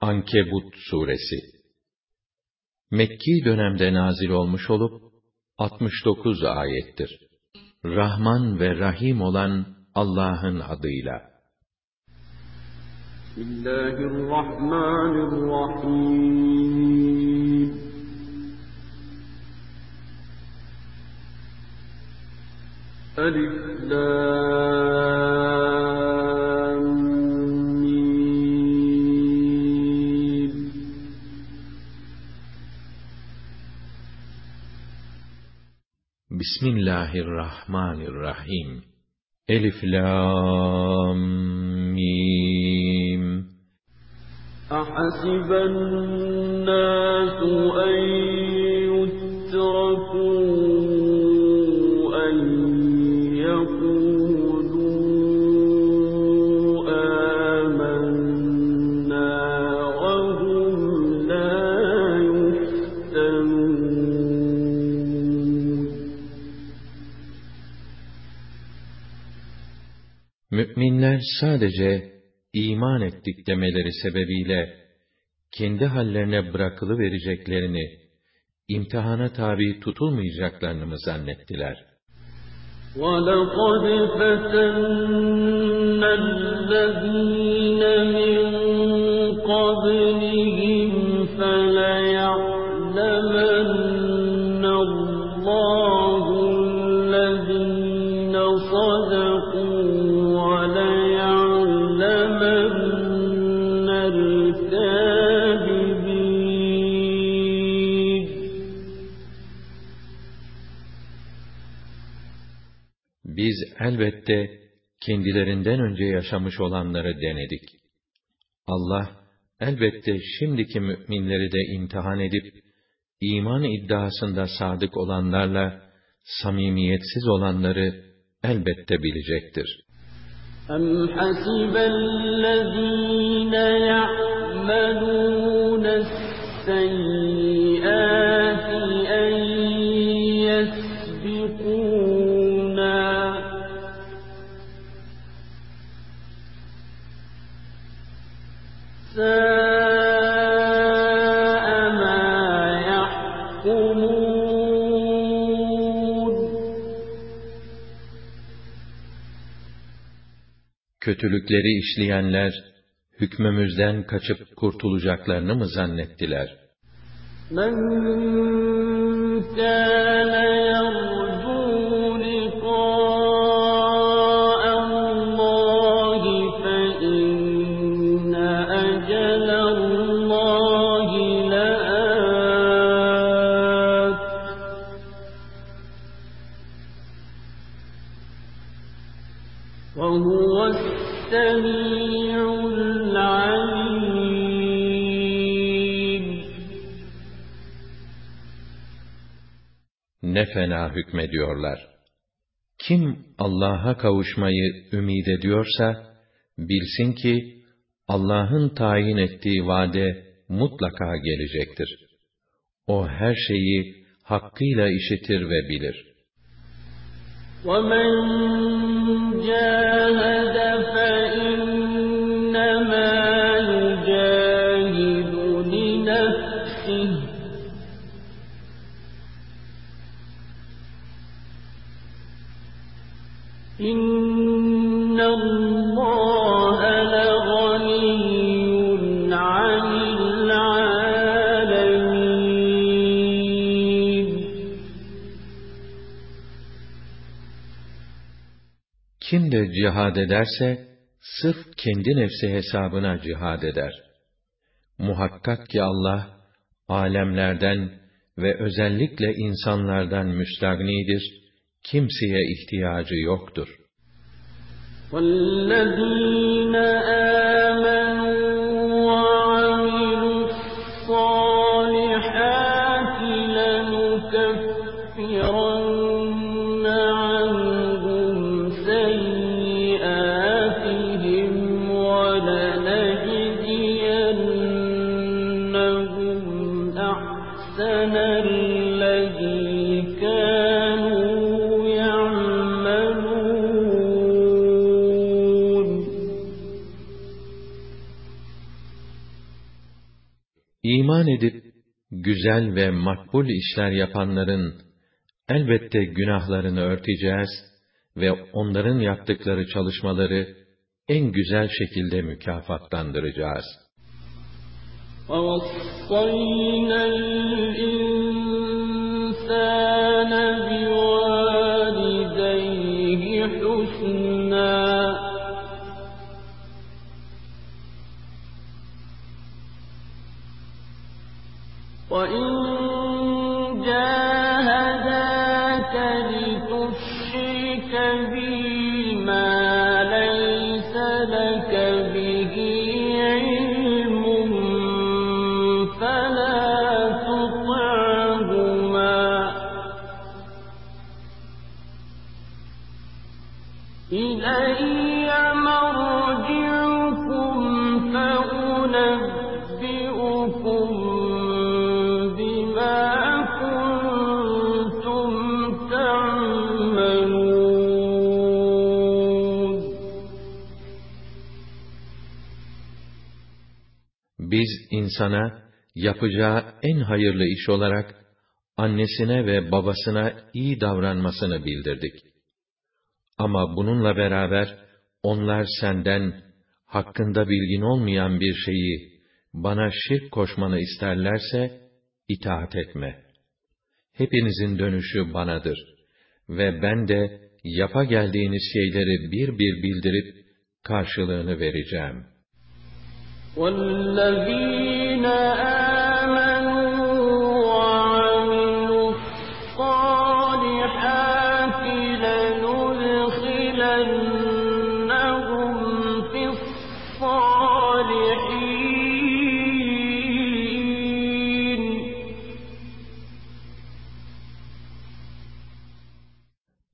Ankebut suresi Mekki dönemde nazil olmuş olup 69 ayettir. Rahman ve Rahim olan Allah'ın adıyla. Bismillahirrahmanirrahim. Elif Lam Bismillahirrahmanirrahim. Elif Lam Mim. أحسب الناس أن Müminler sadece iman ettik demeleri sebebiyle kendi hallerine bırakılı vereceklerini, imtihana tabi tutulmayacaklarını mı zannettiler? ولقد فتنا الذين من قبلهم elbette kendilerinden önce yaşamış olanları denedik. Allah elbette şimdiki müminleri de imtihan edip iman iddiasında sadık olanlarla samimiyetsiz olanları elbette bilecektir. أم حسب الذين يعملون السيئات Kötülükleri işleyenler hükmümüzden kaçıp kurtulacaklarını mı zannettiler? من fena hükmediyorlar. Kim Allah'a kavuşmayı ümid ediyorsa, bilsin ki, Allah'ın tayin ettiği vade mutlaka gelecektir. O her şeyi hakkıyla işitir ve bilir. ومن جاهد فإنما Kim de cihad ederse, sırf kendi nefsi hesabına cihad eder. Muhakkak ki Allah, alemlerden ve özellikle insanlardan müstagnidir, kimseye ihtiyacı yoktur. والذين آمنوا güzel ve makbul işler yapanların elbette günahlarını örteceğiz ve onların yaptıkları çalışmaları en güzel şekilde mükafatlandıracağız. وَوَصَّيْنَا الْإِنسَانَ بِوَالِدَيْهِ حُسْنًا Biz insana yapacağı en hayırlı iş olarak annesine ve babasına iyi davranmasını bildirdik. Ama bununla beraber onlar senden hakkında bilgin olmayan bir şeyi bana şirk koşmanı isterlerse itaat etme. Hepinizin dönüşü banadır ve ben de yapa geldiğiniz şeyleri bir bir bildirip karşılığını vereceğim.'' وَالَّذِينَ آمَنُوا وَعَمِلُوا الصَّالِحَاتِ لَنُدْخِلَنَّهُمْ فِي الصَّالِحِينَ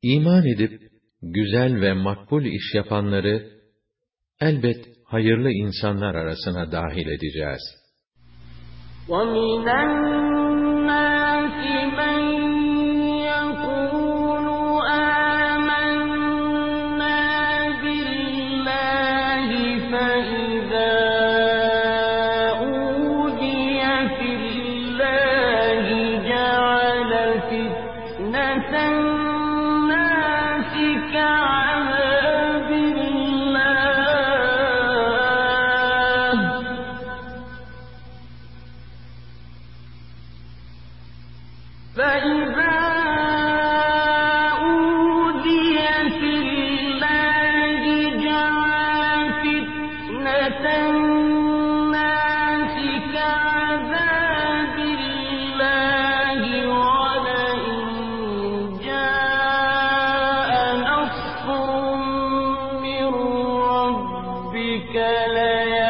İman edip güzel ve makbul iş yapanları elbet hayırlı insanlar arasına dahil edeceğiz. وَمِنَ رَّبِّكَ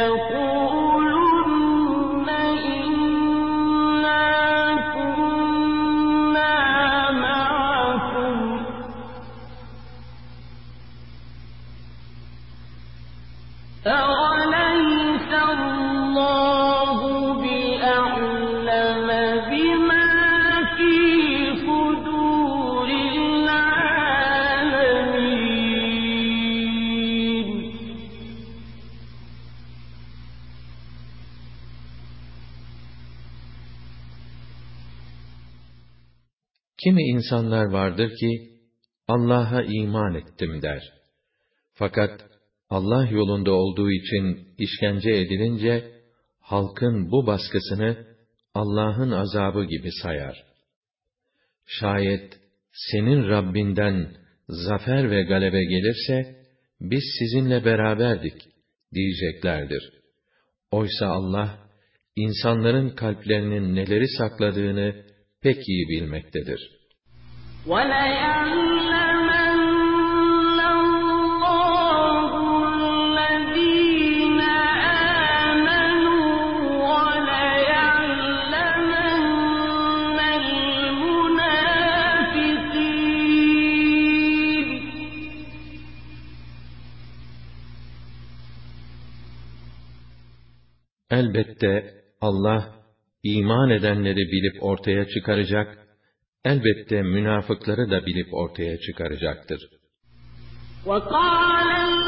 insanlar vardır ki, Allah'a iman ettim der. Fakat Allah yolunda olduğu için işkence edilince, halkın bu baskısını Allah'ın azabı gibi sayar. Şayet senin Rabbinden zafer ve galebe gelirse, biz sizinle beraberdik diyeceklerdir. Oysa Allah, insanların kalplerinin neleri sakladığını pek iyi bilmektedir. Elbette Allah iman edenleri bilip ortaya çıkaracak, elbette münafıkları da bilip ortaya çıkaracaktır. وَقَالَ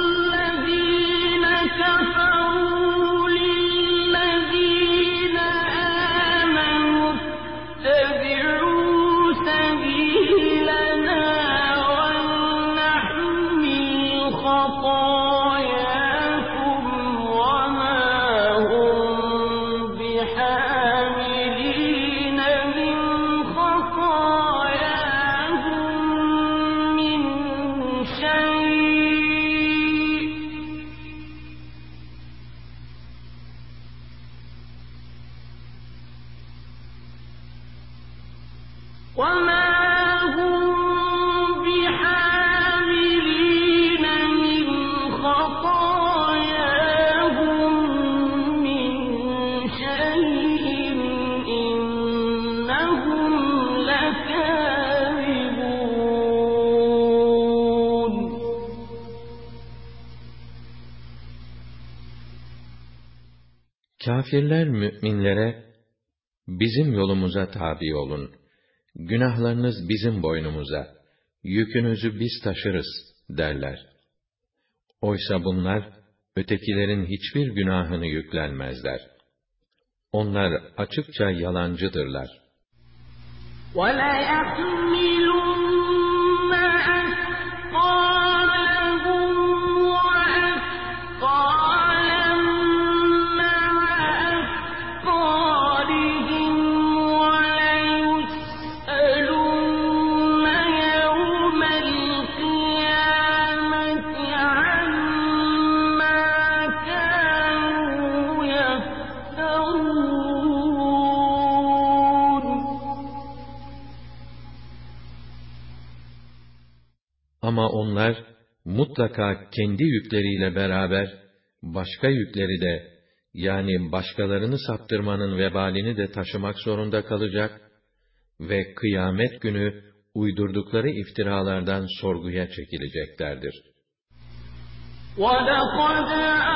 Kafirler müminlere bizim yolumuza tabi olun. Günahlarınız bizim boynumuza. Yükünüzü biz taşırız derler. Oysa bunlar ötekilerin hiçbir günahını yüklenmezler. Onlar açıkça yalancıdırlar. وليحملن onlar mutlaka kendi yükleriyle beraber başka yükleri de yani başkalarını saptırmanın vebalini de taşımak zorunda kalacak ve kıyamet günü uydurdukları iftiralardan sorguya çekileceklerdir. وَلَقَدْ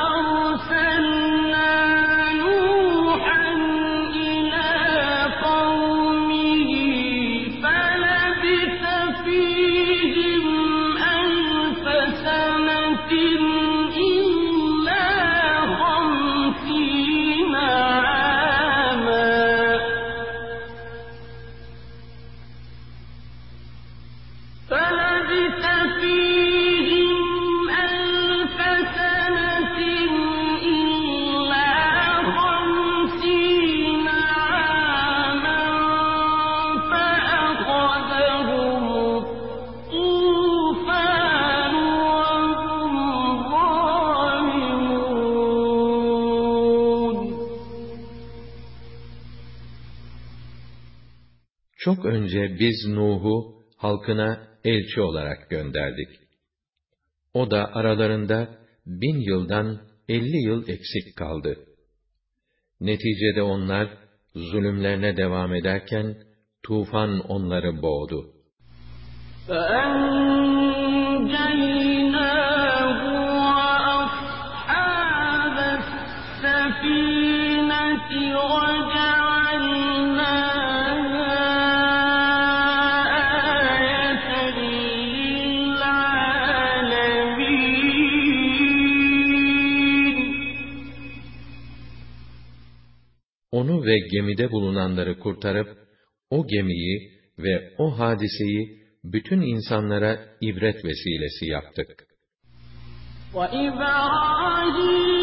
önce biz Nuh'u halkına elçi olarak gönderdik. O da aralarında bin yıldan elli yıl eksik kaldı. Neticede onlar zulümlerine devam ederken tufan onları boğdu. فأنجيناه ve gemide bulunanları kurtarıp, o gemiyi ve o hadiseyi bütün insanlara ibret vesilesi yaptık. وإبراهيم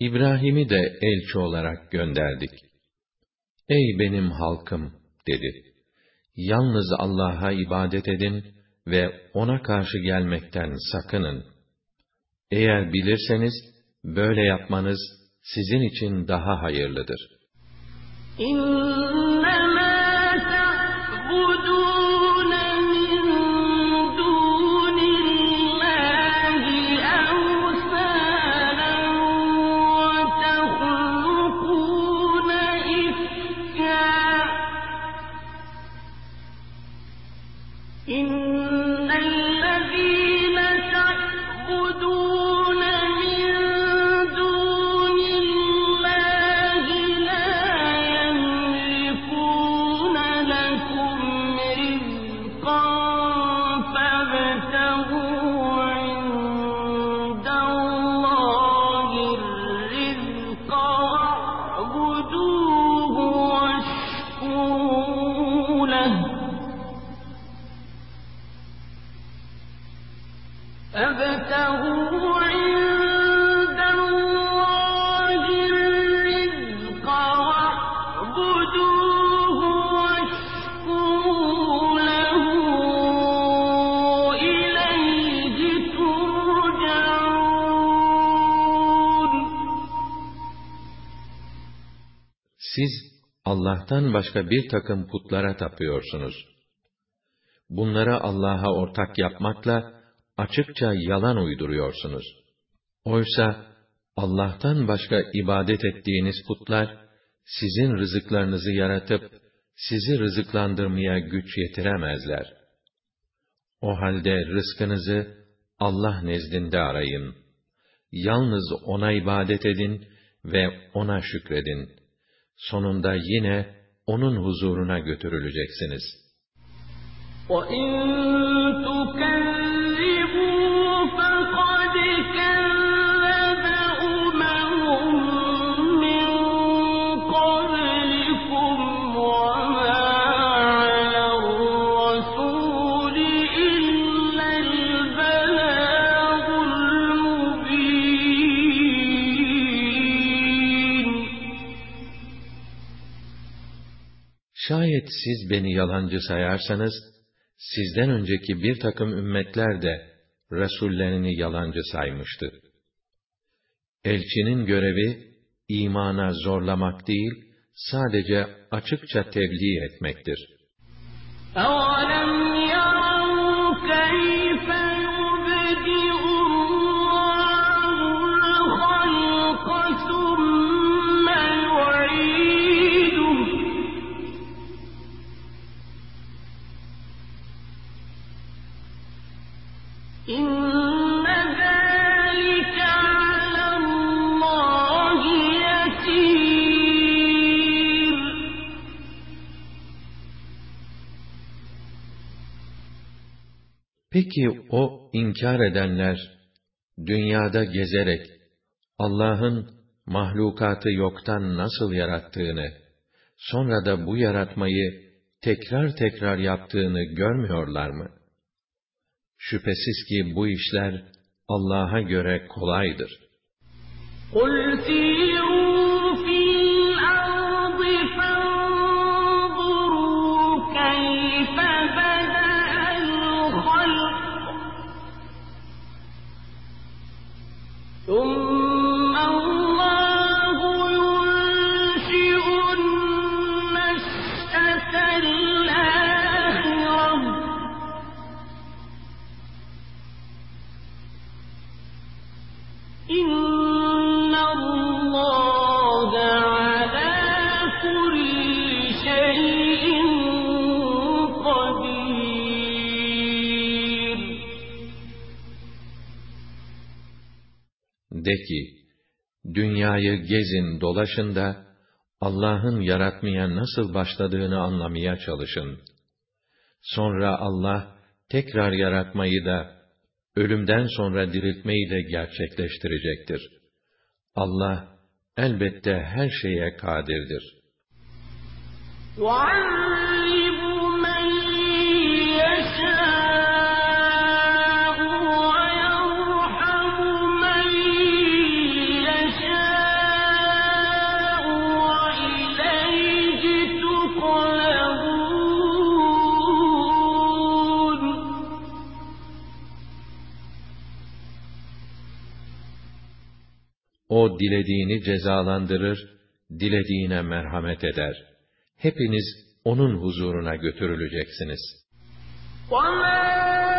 İbrahim'i de elçi olarak gönderdik. Ey benim halkım! dedi. Yalnız Allah'a ibadet edin ve O'na karşı gelmekten sakının. Eğer bilirseniz, böyle yapmanız sizin için daha hayırlıdır. İn Allah'tan başka bir takım putlara tapıyorsunuz. Bunları Allah'a ortak yapmakla açıkça yalan uyduruyorsunuz. Oysa Allah'tan başka ibadet ettiğiniz putlar sizin rızıklarınızı yaratıp sizi rızıklandırmaya güç yetiremezler. O halde rızkınızı Allah nezdinde arayın. Yalnız ona ibadet edin ve ona şükredin Sonunda yine onun huzuruna götürüleceksiniz. وَإِن Şayet siz beni yalancı sayarsanız, sizden önceki bir takım ümmetler de Resullerini yalancı saymıştı. Elçinin görevi, imana zorlamak değil, sadece açıkça tebliğ etmektir. أَوَلَمْ Peki o inkar edenler, dünyada gezerek, Allah'ın mahlukatı yoktan nasıl yarattığını, sonra da bu yaratmayı tekrar tekrar yaptığını görmüyorlar mı? Şüphesiz ki bu işler Allah'a göre kolaydır. قُلْ De ki, dünyayı gezin dolaşın da, Allah'ın yaratmaya nasıl başladığını anlamaya çalışın. Sonra Allah, tekrar yaratmayı da, ölümden sonra diriltmeyi de gerçekleştirecektir. Allah, elbette her şeye kadirdir. يُعَذِّبُ O dilediğini cezalandırır, dilediğine merhamet eder. Hepiniz onun huzuruna götürüleceksiniz. وَمَا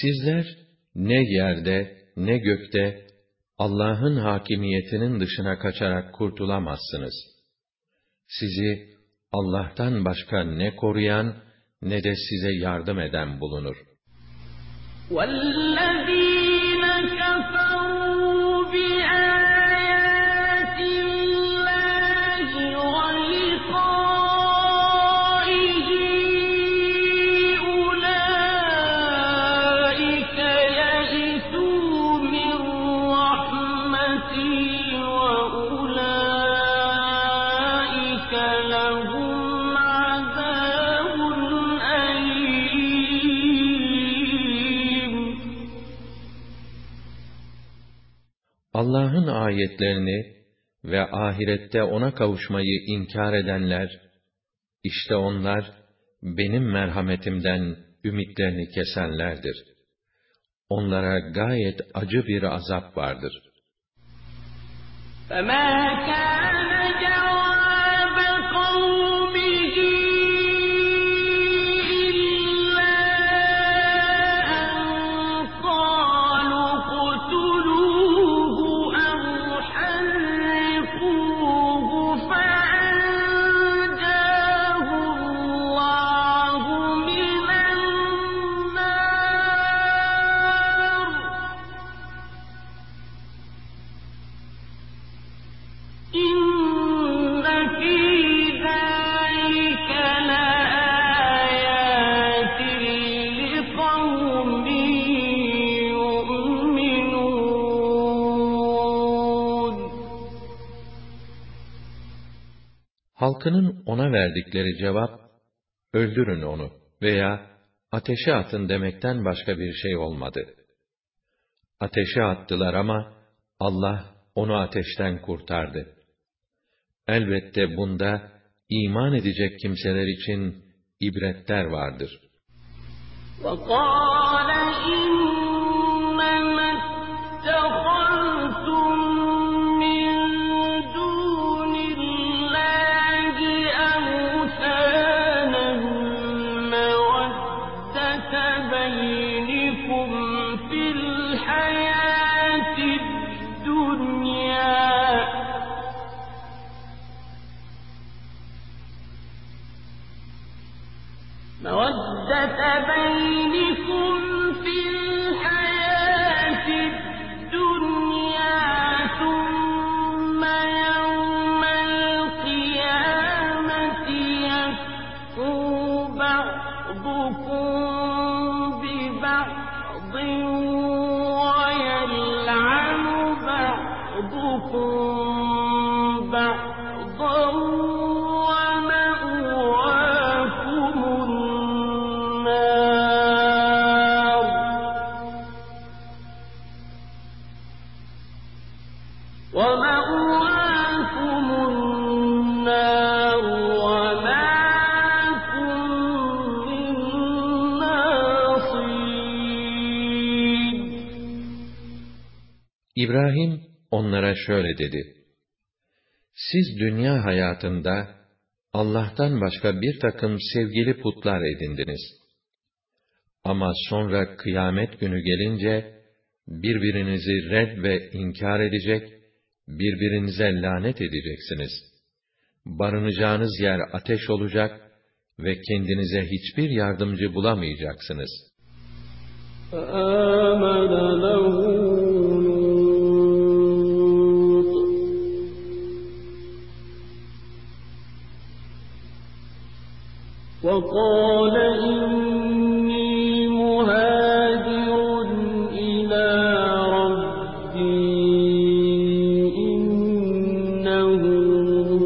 Sizler ne yerde ne gökte Allah'ın hakimiyetinin dışına kaçarak kurtulamazsınız. Sizi Allah'tan başka ne koruyan ne de size yardım eden bulunur. وَالَّذِينَ كَفَرُوا ayetlerini ve ahirette ona kavuşmayı inkar edenler, işte onlar, benim merhametimden ümitlerini kesenlerdir. Onlara gayet acı bir azap vardır. فما كان Halkının ona verdikleri cevap, öldürün onu veya ateşe atın demekten başka bir şey olmadı. Ateşe attılar ama Allah onu ateşten kurtardı. Elbette bunda iman edecek kimseler için ibretler vardır. وقال إنما şöyle dedi. Siz dünya hayatında Allah'tan başka bir takım sevgili putlar edindiniz. Ama sonra kıyamet günü gelince birbirinizi red ve inkar edecek, birbirinize lanet edeceksiniz. Barınacağınız yer ateş olacak ve kendinize hiçbir yardımcı bulamayacaksınız. فآمن له وقال إني مهاجر إلى ربي إنه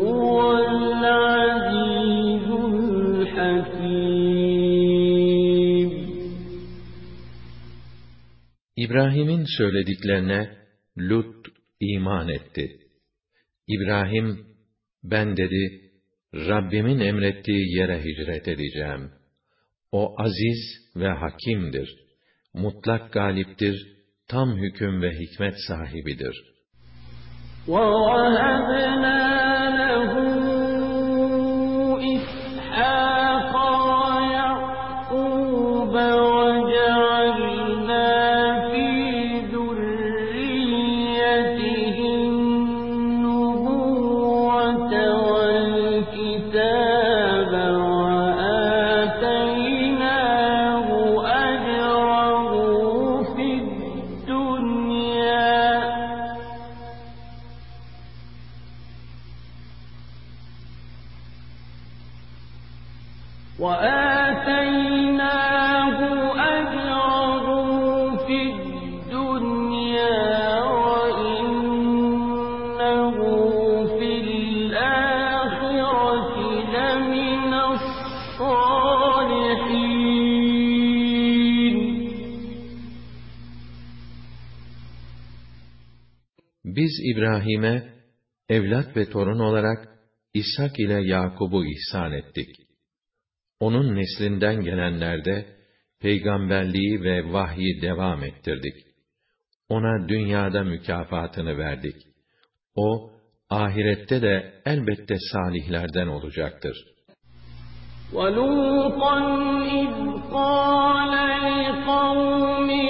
هو العزيز الحكيم İbrahim'in söylediklerine Lut iman etti. İbrahim, ben dedi, Rabbimin emrettiği yere hicret edeceğim. O aziz ve hakimdir. Mutlak galiptir, tam hüküm ve hikmet sahibidir. ووهبنا Biz İbrahim'e evlat ve torun olarak İshak ile Yakub'u ihsan ettik. Onun neslinden gelenlerde peygamberliği ve vahyi devam ettirdik. Ona dünyada mükafatını verdik. O, ahirette de elbette salihlerden olacaktır. وَلُوطًا إِذْ قَالَ لِقَوْمِهِ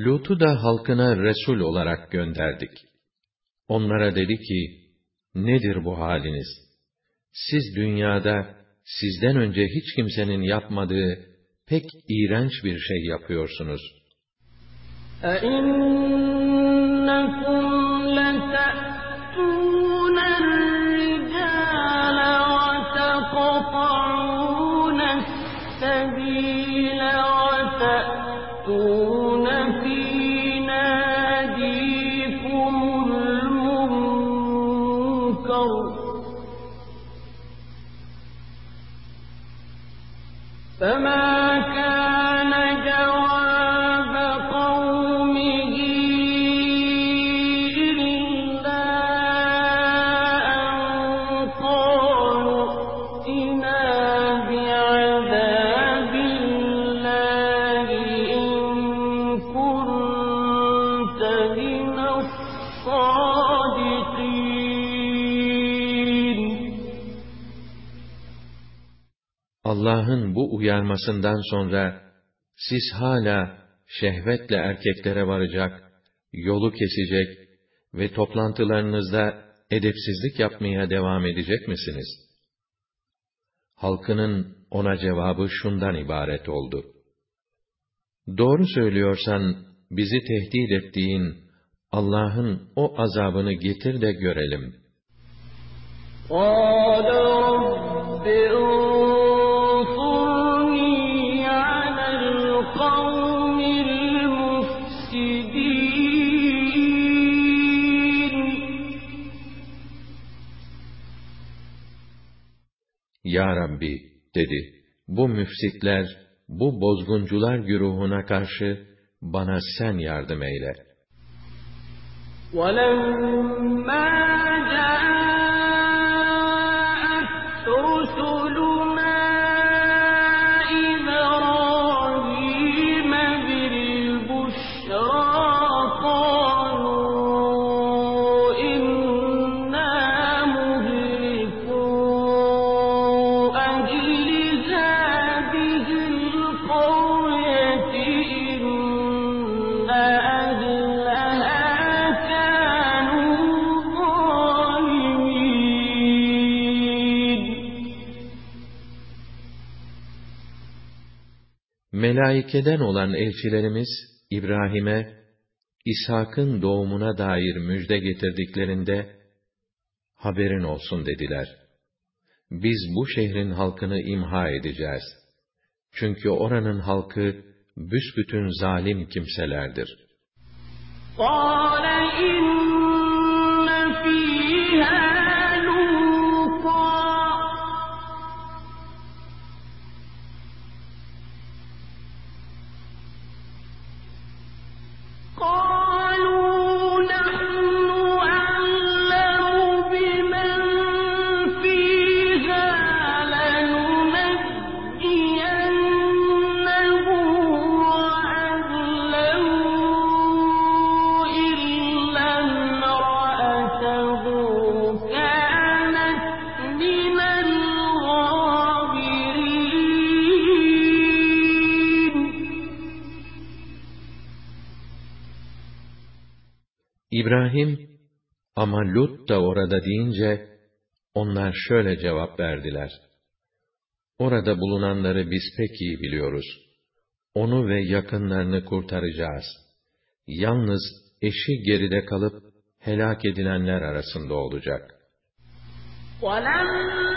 Lut'u da halkına Resul olarak gönderdik. Onlara dedi ki, nedir bu haliniz? Siz dünyada, sizden önce hiç kimsenin yapmadığı pek iğrenç bir şey yapıyorsunuz. أَإِنَّكُمْ لَتَأْتُونَ bu uyarmasından sonra, siz hala şehvetle erkeklere varacak, yolu kesecek ve toplantılarınızda edepsizlik yapmaya devam edecek misiniz? Halkının ona cevabı şundan ibaret oldu. Doğru söylüyorsan, bizi tehdit ettiğin Allah'ın o azabını getir de görelim. قَالَ Ya Rabbi, dedi, bu müfsitler, bu bozguncular güruhuna karşı bana sen yardım eyle. وَلَمَّا Melaikeden olan elçilerimiz İbrahim'e İshak'ın doğumuna dair müjde getirdiklerinde haberin olsun dediler. Biz bu şehrin halkını imha edeceğiz. Çünkü oranın halkı büsbütün zalim kimselerdir. قَالَ إِنَّ فِيهَا İbrahim, ama Lut da orada deyince, onlar şöyle cevap verdiler. Orada bulunanları biz pek iyi biliyoruz. Onu ve yakınlarını kurtaracağız. Yalnız eşi geride kalıp helak edilenler arasında olacak. وَلَمَّا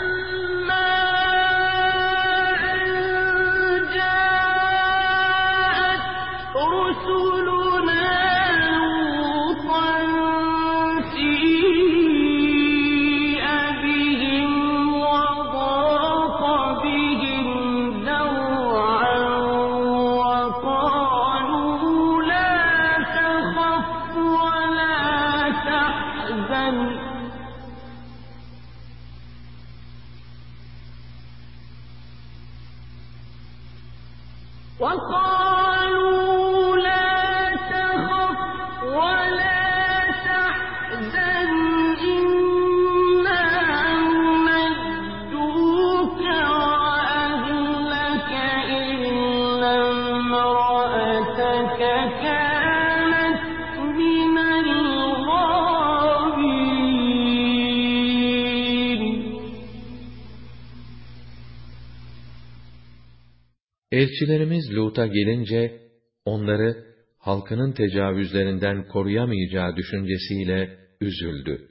Elçilerimiz Lut'a gelince, onları halkının tecavüzlerinden koruyamayacağı düşüncesiyle üzüldü.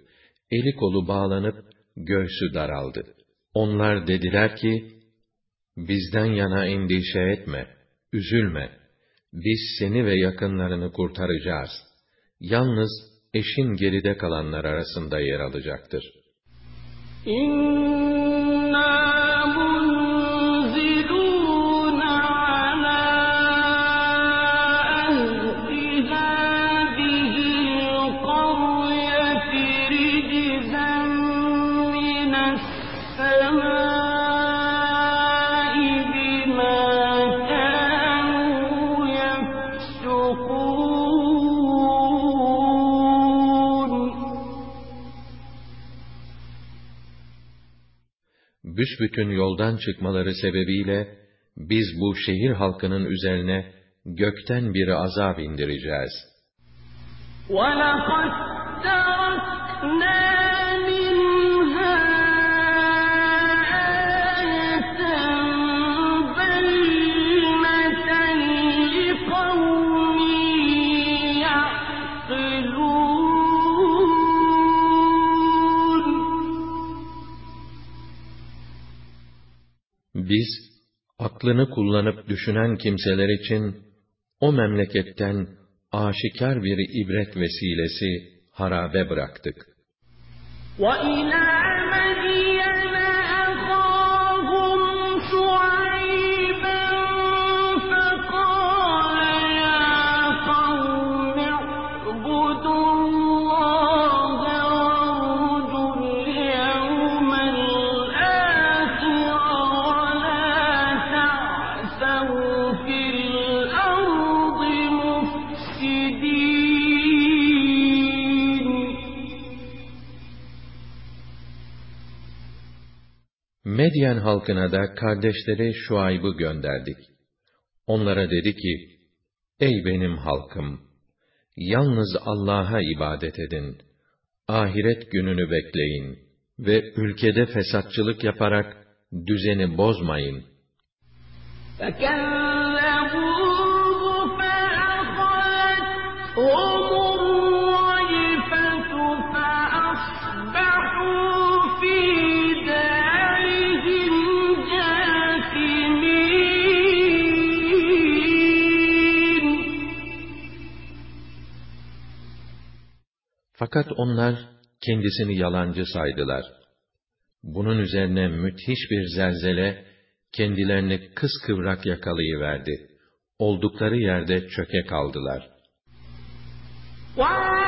Eli kolu bağlanıp göğsü daraldı. Onlar dediler ki, bizden yana endişe etme, üzülme. Biz seni ve yakınlarını kurtaracağız. Yalnız eşin geride kalanlar arasında yer alacaktır. İnna büsbütün yoldan çıkmaları sebebiyle biz bu şehir halkının üzerine gökten bir azap indireceğiz. وَلَقَدْ تَرَكْنَا Biz aklını kullanıp düşünen kimseler için o memleketten aşikar bir ibret vesilesi harabe bıraktık. وَإِلَىٰ Medyen halkına da kardeşleri Şuayb'ı gönderdik. Onlara dedi ki, Ey benim halkım! Yalnız Allah'a ibadet edin. Ahiret gününü bekleyin ve ülkede fesatçılık yaparak düzeni bozmayın. فَكَذَّبُوهُ فَأَخَذَتْهُمُ Fakat onlar kendisini yalancı saydılar. Bunun üzerine müthiş bir zelzele kendilerini kıskıvrak yakalayıverdi. Oldukları yerde çöke kaldılar. Wow!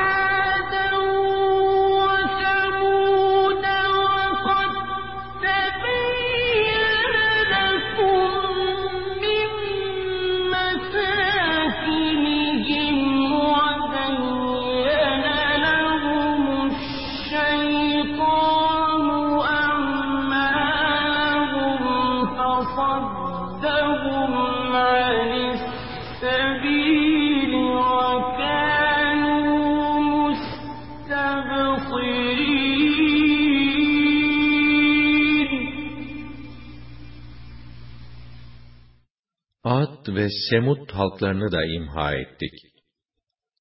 Ad ve Semud halklarını da imha ettik.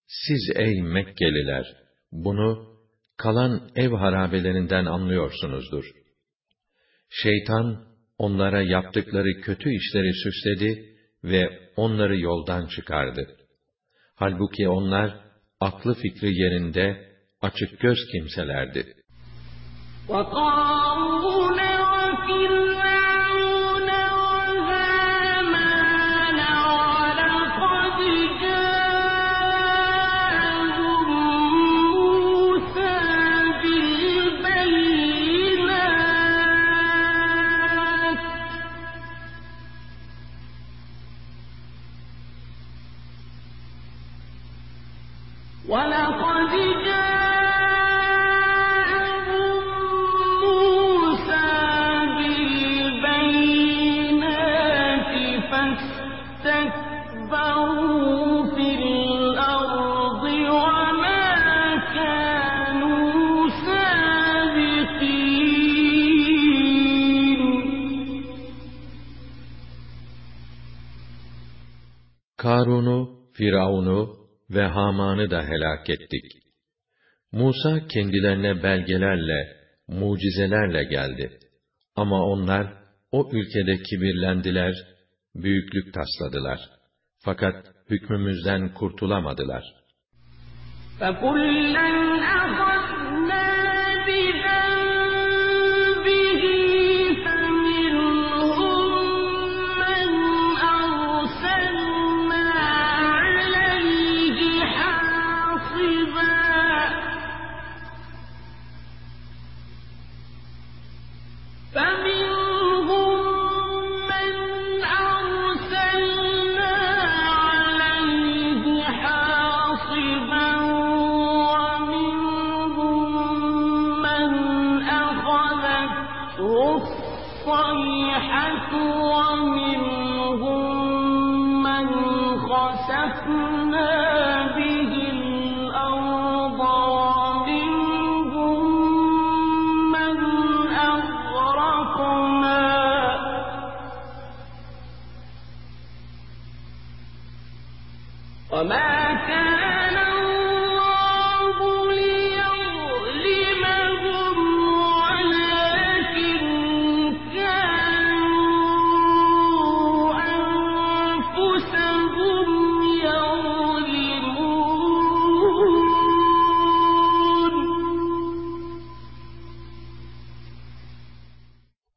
Siz ey Mekkeliler, bunu kalan ev harabelerinden anlıyorsunuzdur. Şeytan, onlara yaptıkları kötü işleri süsledi ve onları yoldan çıkardı. Halbuki onlar, aklı fikri yerinde, açık göz kimselerdi. وقارون Firavun'u ve Haman'ı da helak ettik. Musa kendilerine belgelerle, mucizelerle geldi. Ama onlar o ülkede kibirlendiler, büyüklük tasladılar. Fakat hükmümüzden kurtulamadılar. فكلا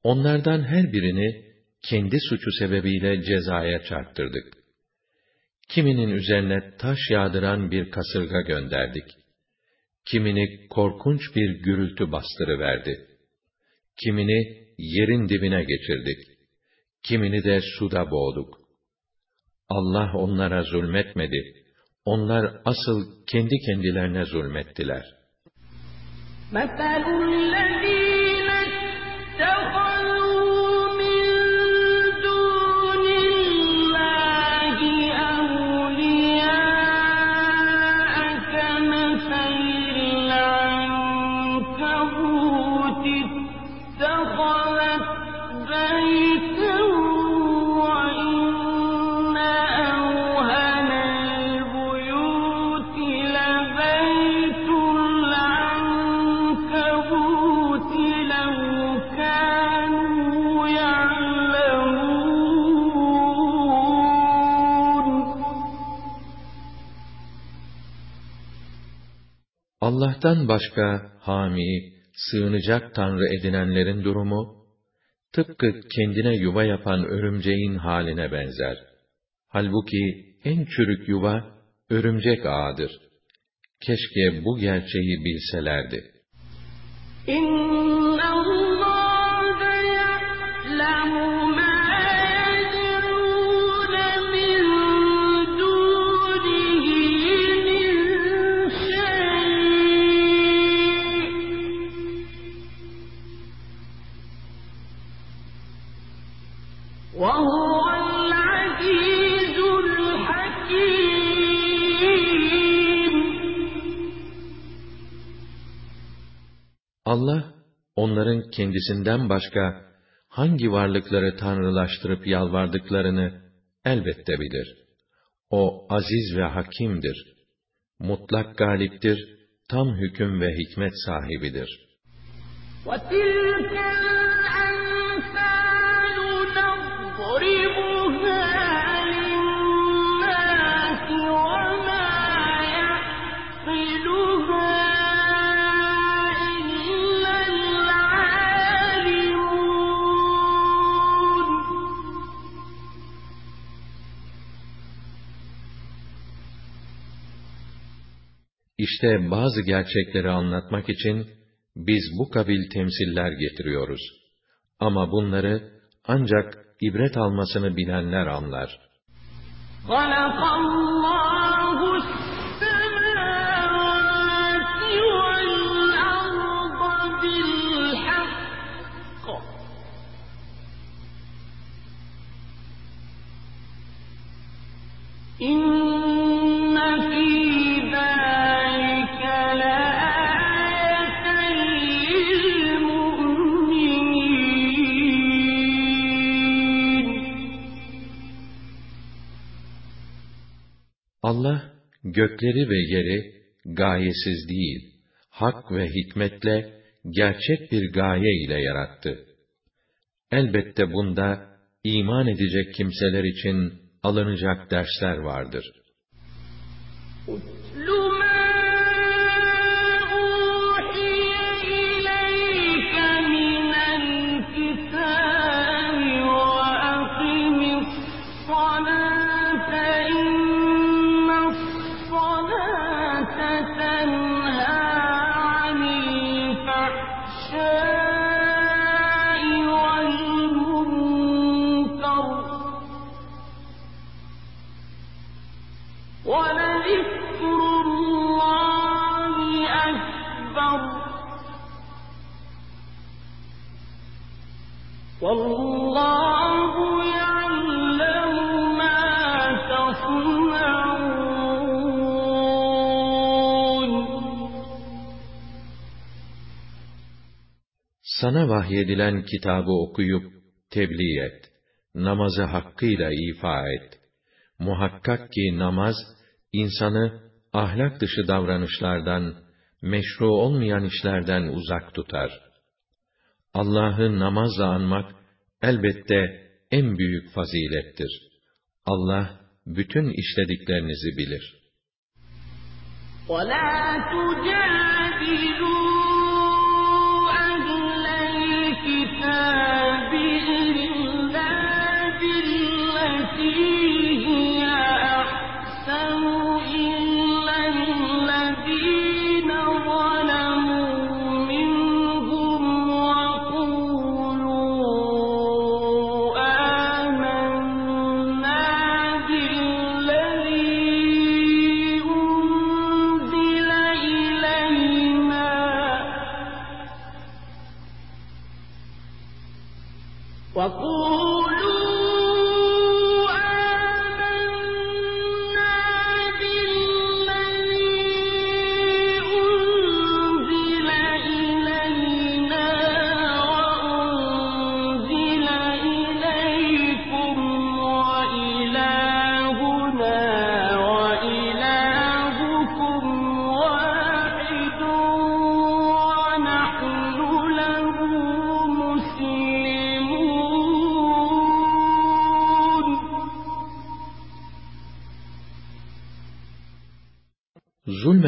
Onlardan her birini kendi suçu sebebiyle cezaya çarptırdık. Kiminin üzerine taş yağdıran bir kasırga gönderdik. Kimini korkunç bir gürültü bastırıverdi. Kimini yerin dibine geçirdik. Kimini de suda boğduk. Allah onlara zulmetmedi. Onlar asıl kendi kendilerine zulmettiler. مثل Allah'tan başka hami, sığınacak tanrı edinenlerin durumu, tıpkı kendine yuva yapan örümceğin haline benzer. Halbuki en çürük yuva, örümcek ağıdır. Keşke bu gerçeği bilselerdi. إن Allah, onların kendisinden başka hangi varlıkları tanrılaştırıp yalvardıklarını elbette bilir. O aziz ve hakimdir. Mutlak galiptir, tam hüküm ve hikmet sahibidir. وتلك İşte bazı gerçekleri anlatmak için biz bu kabil temsiller getiriyoruz. Ama bunları ancak ibret almasını bilenler anlar. خلق الله السماوات والأرض بالحق إن Allah gökleri ve yeri gayesiz değil, hak ve hikmetle gerçek bir gaye ile yarattı. Elbette bunda iman edecek kimseler için alınacak dersler vardır. Utlu Sana vahyedilen kitabı okuyup tebliğ et. Namazı hakkıyla ifa et. Muhakkak ki namaz, insanı ahlak dışı davranışlardan, meşru olmayan işlerden uzak tutar. Allah'ı namazla anmak, elbette en büyük fazilettir. Allah, bütün işlediklerinizi bilir. ولا تجادلوا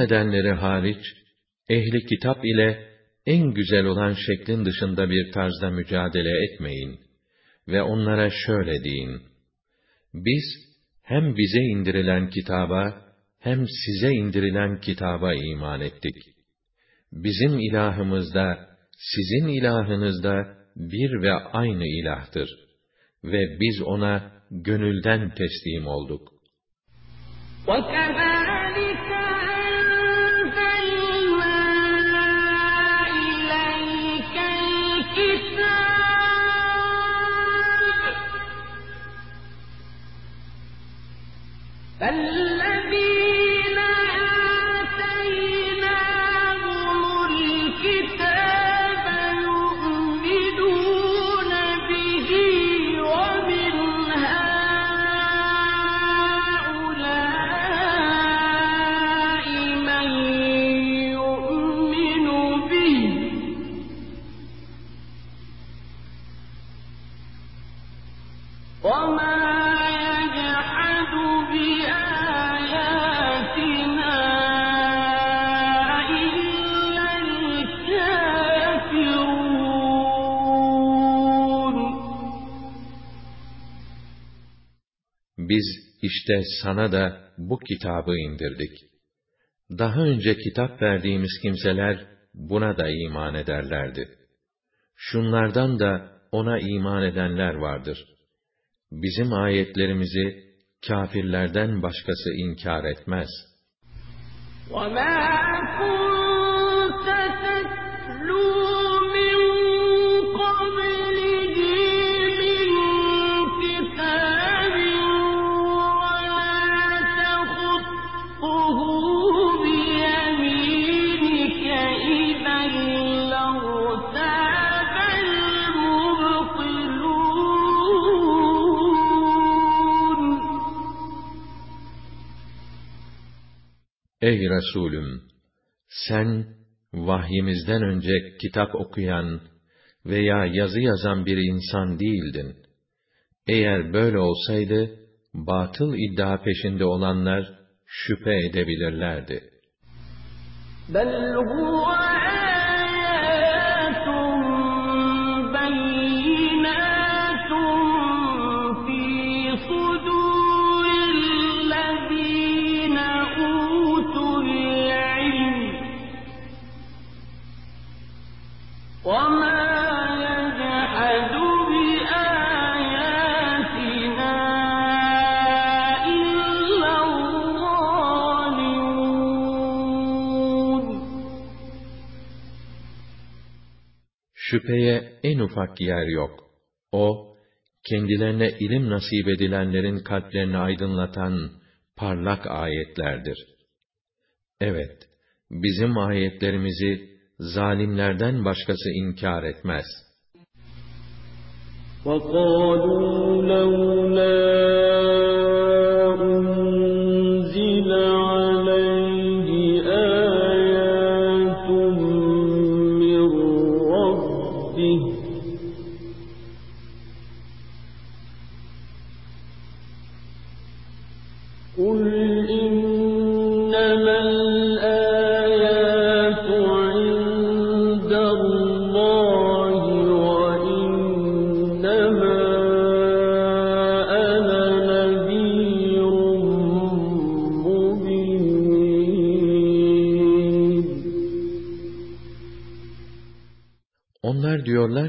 Zulmedenleri hariç, ehli kitap ile en güzel olan şeklin dışında bir tarzda mücadele etmeyin ve onlara şöyle deyin. Biz hem bize indirilen kitaba hem size indirilen kitaba iman ettik. Bizim ilahımız da sizin ilahınız da bir ve aynı ilahtır ve biz ona gönülden teslim olduk. وكذلك فالذي Biz işte sana da bu kitabı indirdik. Daha önce kitap verdiğimiz kimseler buna da iman ederlerdi. Şunlardan da ona iman edenler vardır. Bizim ayetlerimizi kâfirlerden başkası inkar etmez. وما Ey Resulüm! Sen, vahyimizden önce kitap okuyan veya yazı yazan bir insan değildin. Eğer böyle olsaydı, batıl iddia peşinde olanlar şüphe edebilirlerdi. بل هو Şüpheye en ufak yer yok. O, kendilerine ilim nasip edilenlerin kalplerini aydınlatan parlak ayetlerdir. Evet, bizim ayetlerimizi zalimlerden başkası inkar etmez. وقالوا لولا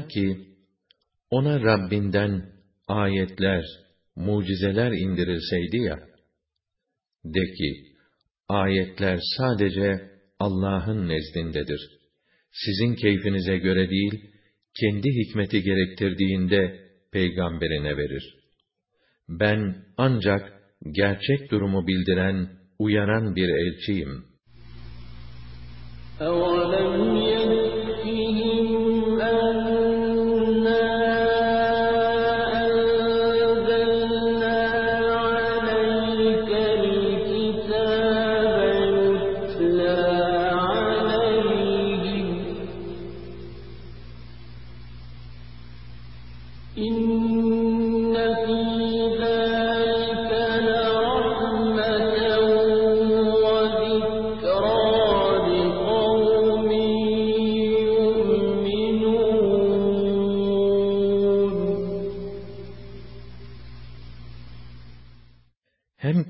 Onlar diyorlar ki, ona Rabbinden ayetler, mucizeler indirilseydi ya, de ki, ayetler sadece Allah'ın nezdindedir. Sizin keyfinize göre değil, kendi hikmeti gerektirdiğinde peygamberine verir. Ben ancak gerçek durumu bildiren, uyaran bir elçiyim. أولم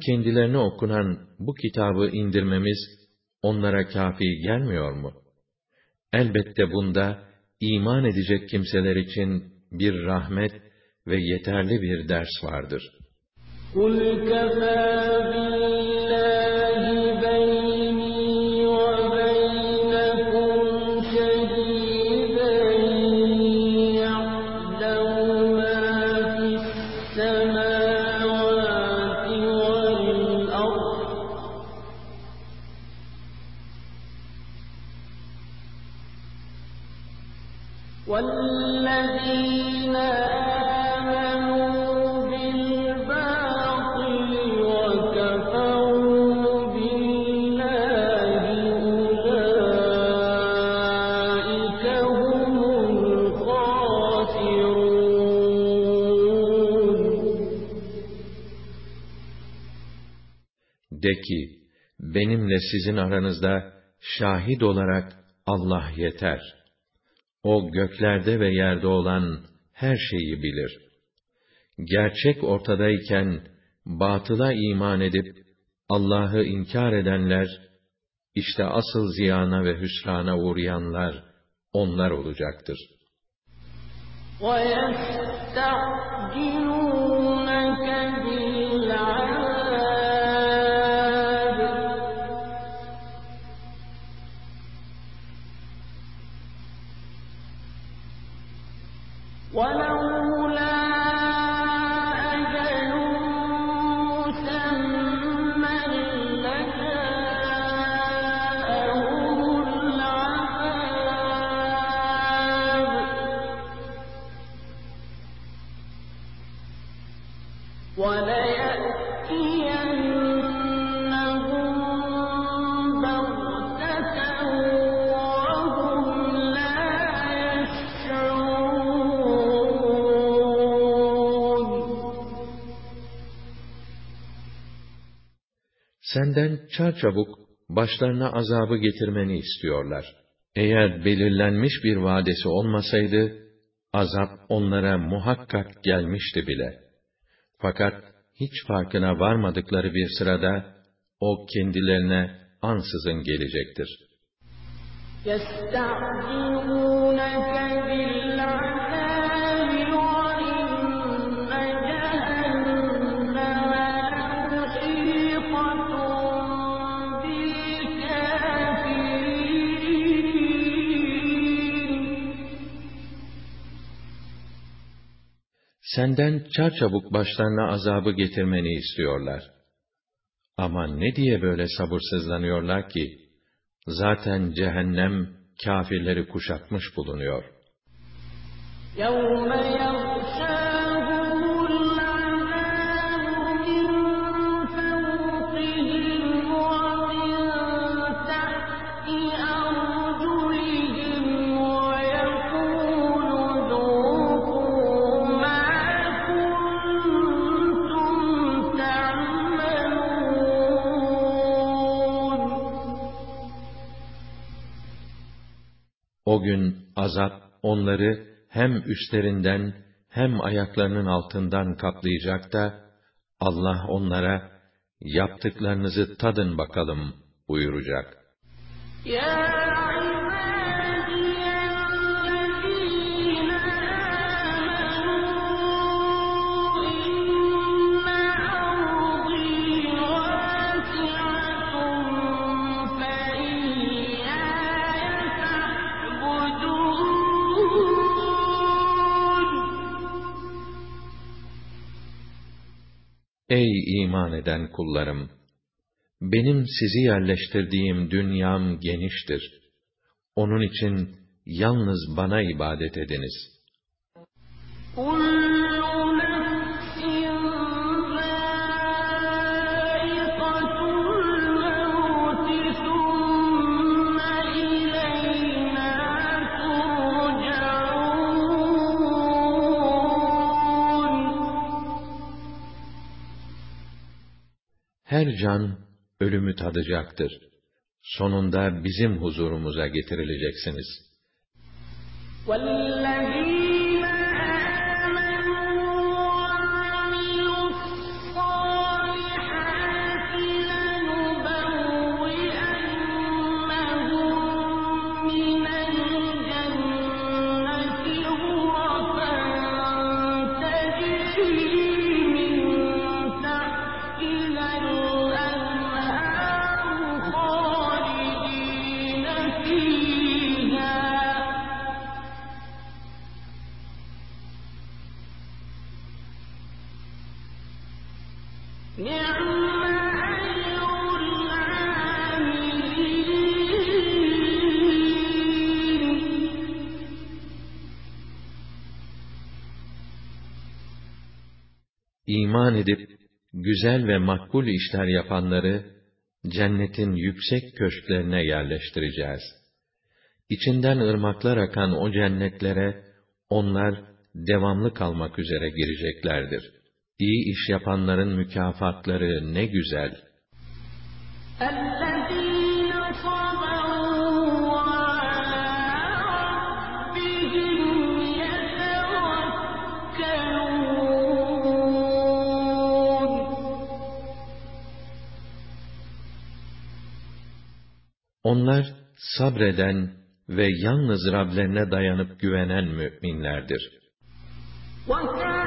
kendilerine okunan bu kitabı indirmemiz onlara kafi gelmiyor mu? Elbette bunda iman edecek kimseler için bir rahmet ve yeterli bir ders vardır. قل كفى De ki, benimle sizin aranızda şahit olarak Allah yeter. O göklerde ve yerde olan her şeyi bilir. Gerçek ortadayken batıla iman edip Allah'ı inkar edenler işte asıl ziyana ve hüsrana uğrayanlar onlar olacaktır. وَيَسْتَعْجِلُونَكَ وَلَوْلَا Senden çarçabuk başlarına azabı getirmeni istiyorlar. Eğer belirlenmiş bir vadesi olmasaydı, azap onlara muhakkak gelmişti bile. Fakat hiç farkına varmadıkları bir sırada, o kendilerine ansızın gelecektir. يَسْتَعْجِلُونَكَ Senden çarçabuk başlarına azabı getirmeni istiyorlar. Ama ne diye böyle sabırsızlanıyorlar ki? Zaten cehennem kâfirleri kuşatmış bulunuyor. يَوْمَ يَغْشَاهُمُ O gün azap onları hem üstlerinden hem ayaklarının altından kaplayacak da Allah onlara yaptıklarınızı tadın bakalım buyuracak. يَا Ey iman eden kullarım! Benim sizi yerleştirdiğim dünyam geniştir. Onun için yalnız bana ibadet ediniz. Her can ölümü tadacaktır. Sonunda bizim huzurumuza getirileceksiniz. وَالَّذِينَ iman edip, güzel ve makbul işler yapanları, cennetin yüksek köşklerine yerleştireceğiz. İçinden ırmaklar akan o cennetlere, onlar devamlı kalmak üzere gireceklerdir. İyi iş yapanların mükafatları ne güzel. Allah Onlar sabreden ve yalnız Rablerine dayanıp güvenen müminlerdir. وكأين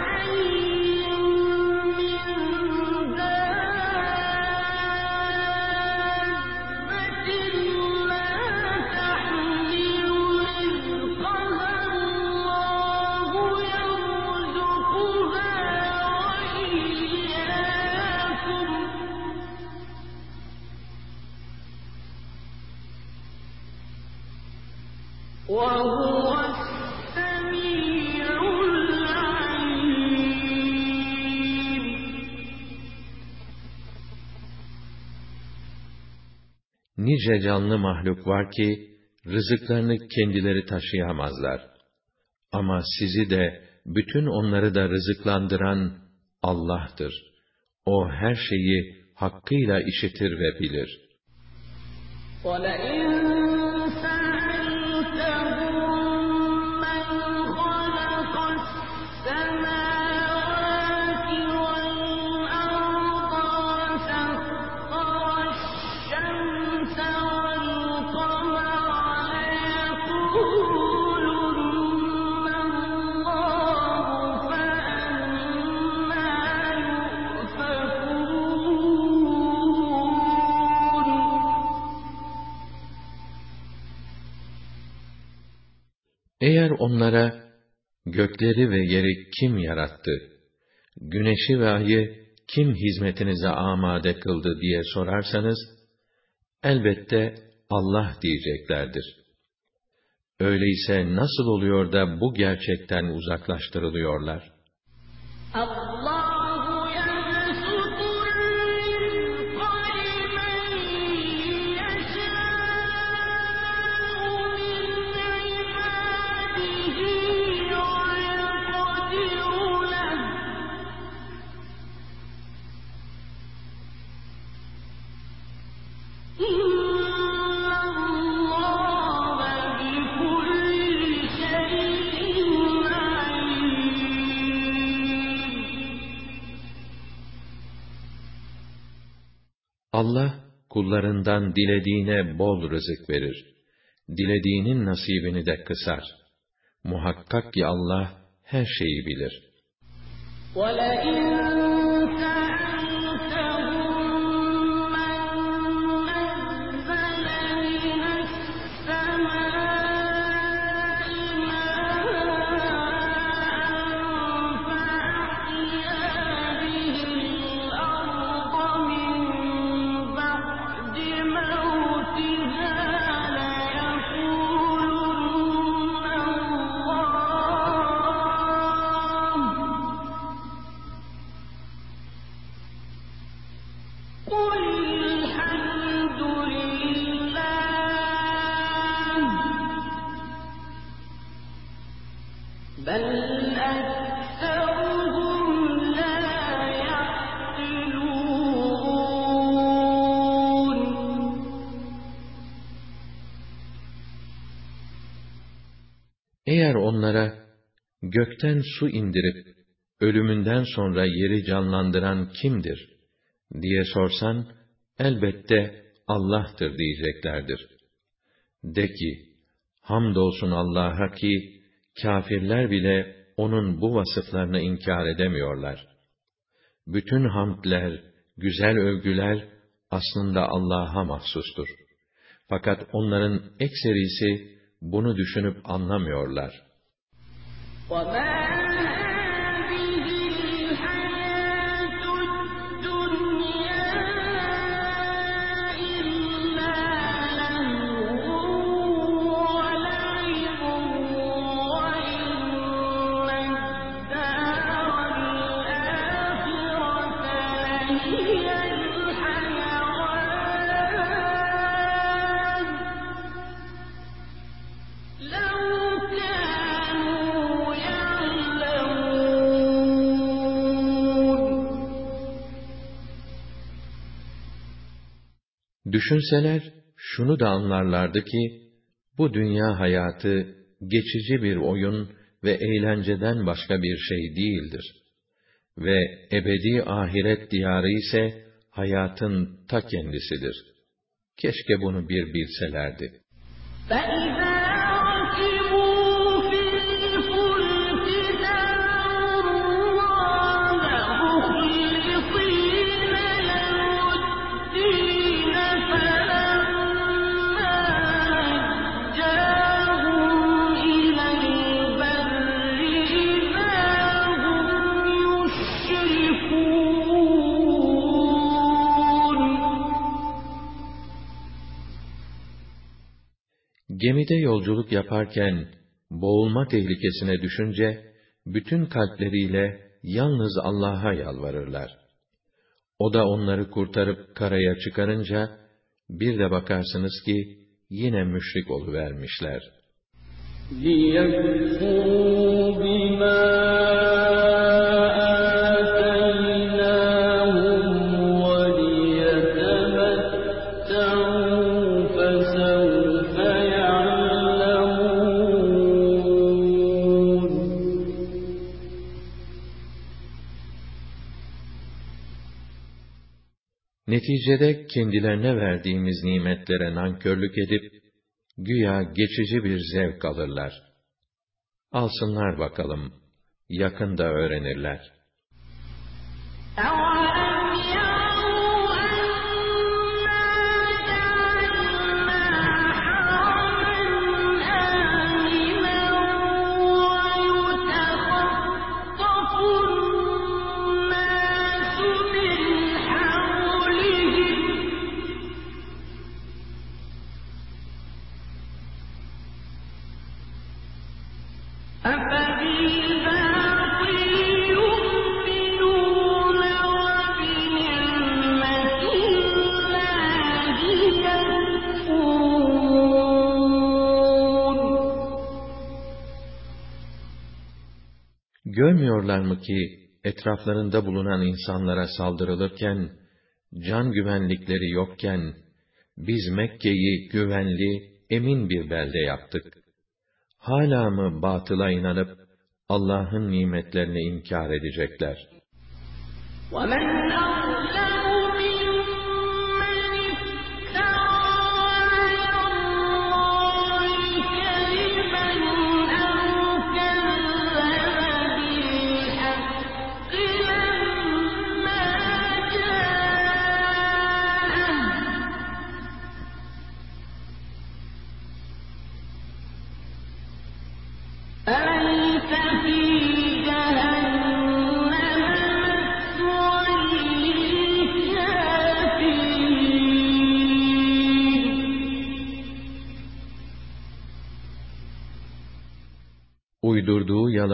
Nice canlı mahluk var ki, rızıklarını kendileri taşıyamazlar. Ama sizi de, bütün onları da rızıklandıran Allah'tır. O her şeyi hakkıyla işitir ve bilir. ولئن Eğer onlara gökleri ve yeri kim yarattı, güneşi ve ayı kim hizmetinize amade kıldı diye sorarsanız, elbette Allah diyeceklerdir. Öyleyse nasıl oluyor da bu gerçekten uzaklaştırılıyorlar? Allah kullarından dilediğine bol rızık verir. Dilediğinin nasibini de kısar. Muhakkak ki Allah, her şeyi bilir. وَلَئِن gökten su indirip, ölümünden sonra yeri canlandıran kimdir? diye sorsan, elbette Allah'tır diyeceklerdir. De ki, hamdolsun Allah'a ki, kâfirler bile onun bu vasıflarını inkar edemiyorlar. Bütün hamdler, güzel övgüler aslında Allah'a mahsustur. Fakat onların ekserisi bunu düşünüp anlamıyorlar. 我们 Düşünseler, şunu da anlarlardı ki, bu dünya hayatı, geçici bir oyun ve eğlenceden başka bir şey değildir. Ve ebedi ahiret diyarı ise, hayatın ta kendisidir. Keşke bunu bir bilselerdi. فَإِذَا Gemide yolculuk yaparken, boğulma tehlikesine düşünce, bütün kalpleriyle yalnız Allah'a yalvarırlar. O da onları kurtarıp karaya çıkarınca, bir de bakarsınız ki, yine müşrik oluvermişler. لِيَكْفُرُوا بِمَا Neticede kendilerine verdiğimiz nimetlere nankörlük edip, güya geçici bir zevk alırlar. Alsınlar bakalım, yakında öğrenirler. Görmüyorlar mı ki, etraflarında bulunan insanlara saldırılırken, can güvenlikleri yokken, biz Mekke'yi güvenli, emin bir belde yaptık. Hala mı batıla inanıp, Allah'ın nimetlerini inkar edecekler? وَمَنْ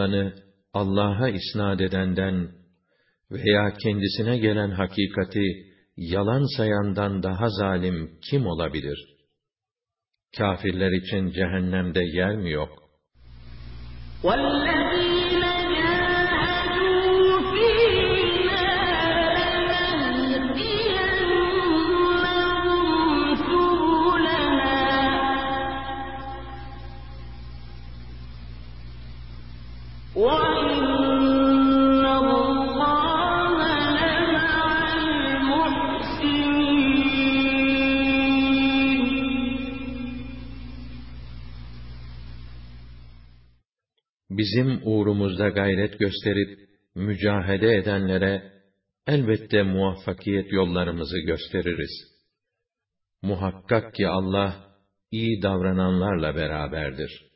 Uydurduğu yalanı Allah'a isnat edenden veya kendisine gelen hakikati yalan sayandan daha zalim kim olabilir? Kafirler için cehennemde yer mi yok? وَالَّذِينَ Bizim uğrumuzda gayret gösterip mücahede edenlere elbette muvaffakiyet yollarımızı gösteririz. Muhakkak ki Allah iyi davrananlarla beraberdir.